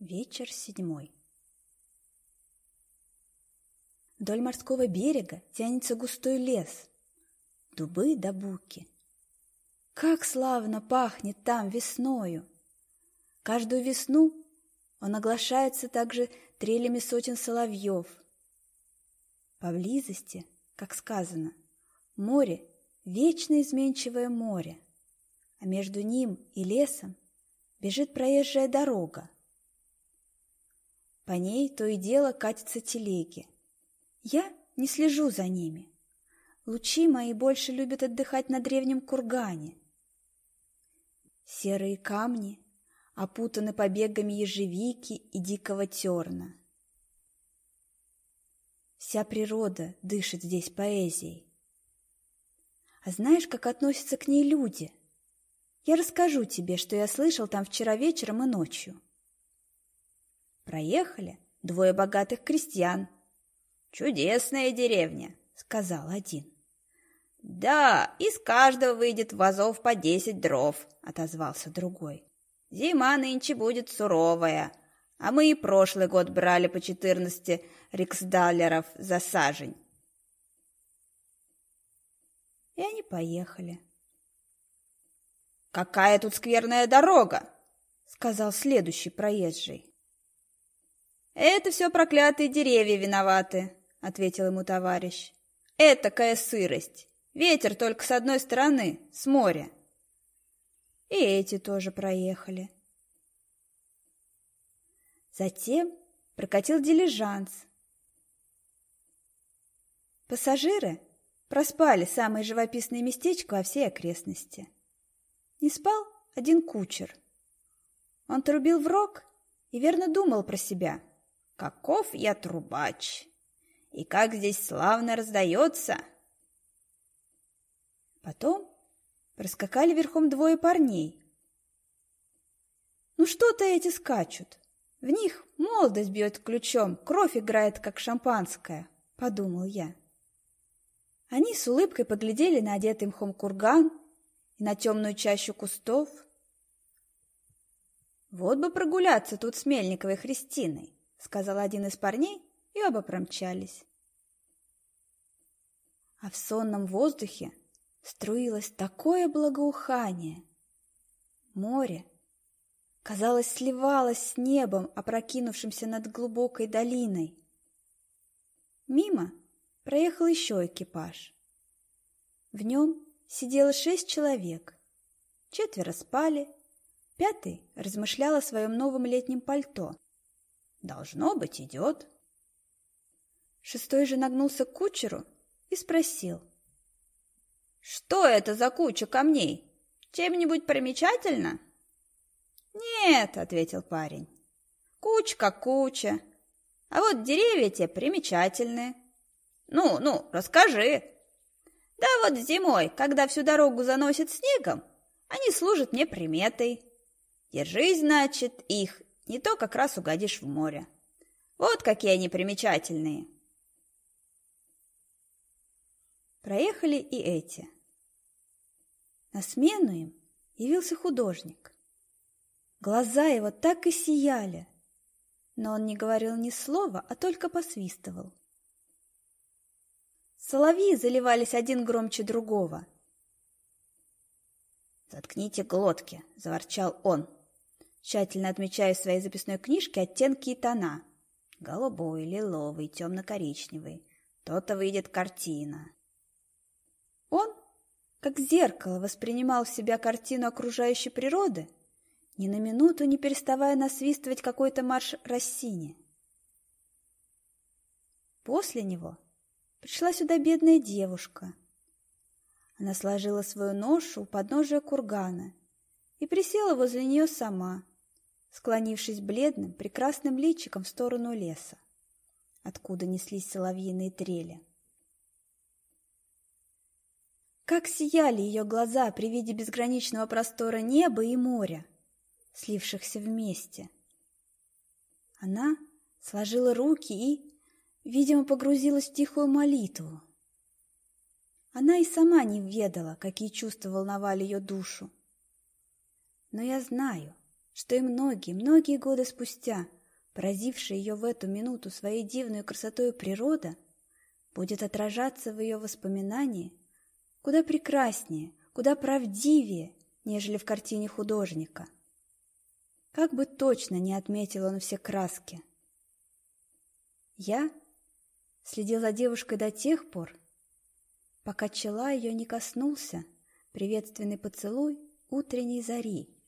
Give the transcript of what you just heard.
Вечер седьмой. Вдоль морского берега тянется густой лес, дубы да буки. Как славно пахнет там весною! Каждую весну он оглашается также трелями сотен соловьев. Поблизости, как сказано, море — вечно изменчивое море, а между ним и лесом бежит проезжая дорога, по ней то и дело катятся телеги. Я не слежу за ними. Лучи мои больше любят отдыхать на древнем кургане. Серые камни опутаны побегами ежевики и дикого терна. Вся природа дышит здесь поэзией. А знаешь, как относятся к ней люди? Я расскажу тебе, что я слышал там вчера вечером и ночью. Проехали двое богатых крестьян. «Чудесная деревня», — сказал один. «Да, из каждого выйдет вазов по десять дров», — отозвался другой. «Зима нынче будет суровая, а мы и прошлый год брали по четырнадцати риксдаллеров за сажень». И они поехали. «Какая тут скверная дорога!» — сказал следующий проезжий. «Это все проклятые деревья виноваты», — ответил ему товарищ. «Этакая сырость. Ветер только с одной стороны, с моря». И эти тоже проехали. Затем прокатил дилижанс. Пассажиры проспали самое живописное местечко во всей окрестности. Не спал один кучер. Он трубил в рог и верно думал про себя — Каков я трубач! И как здесь славно раздается!» Потом проскакали верхом двое парней. «Ну что-то эти скачут! В них молодость бьет ключом, кровь играет, как шампанское!» — подумал я. Они с улыбкой поглядели на одетый мхом курган и на темную чащу кустов. Вот бы прогуляться тут с Мельниковой Христиной сказал один из парней, и оба промчались. А в сонном воздухе струилось такое благоухание. Море, казалось, сливалось с небом, опрокинувшимся над глубокой долиной. Мимо проехал еще экипаж. В нем сидело шесть человек. Четверо спали, пятый размышлял о своем новом летнем пальто. Должно быть, идет. Шестой же нагнулся к кучеру и спросил. Что это за куча камней? Чем-нибудь примечательно? Нет, ответил парень. Куча как куча. А вот деревья те примечательные. Ну, ну, расскажи. Да вот зимой, когда всю дорогу заносит снегом, они служат мне приметой. Держись, значит, их не то как раз угодишь в море. Вот какие они примечательные. Проехали и эти. На смену им явился художник. Глаза его так и сияли, но он не говорил ни слова, а только посвистывал. Соловьи заливались один громче другого. «Заткните глотки!» — заворчал он тщательно отмечая в своей записной книжке оттенки и тона. Голубой, лиловый, темно-коричневый. То-то выйдет картина. Он, как зеркало, воспринимал в себя картину окружающей природы, ни на минуту не переставая насвистывать какой-то марш Рассини. После него пришла сюда бедная девушка. Она сложила свою ношу у подножия кургана и присела возле нее сама, склонившись бледным, прекрасным личиком в сторону леса, откуда неслись соловьиные трели. Как сияли ее глаза при виде безграничного простора неба и моря, слившихся вместе. Она сложила руки и, видимо, погрузилась в тихую молитву. Она и сама не ведала, какие чувства волновали ее душу. Но я знаю, что и многие-многие годы спустя, поразившая ее в эту минуту своей дивной красотой природа, будет отражаться в ее воспоминании куда прекраснее, куда правдивее, нежели в картине художника. Как бы точно не отметил он все краски. Я следил за девушкой до тех пор, пока чела ее не коснулся приветственный поцелуй утренней зари.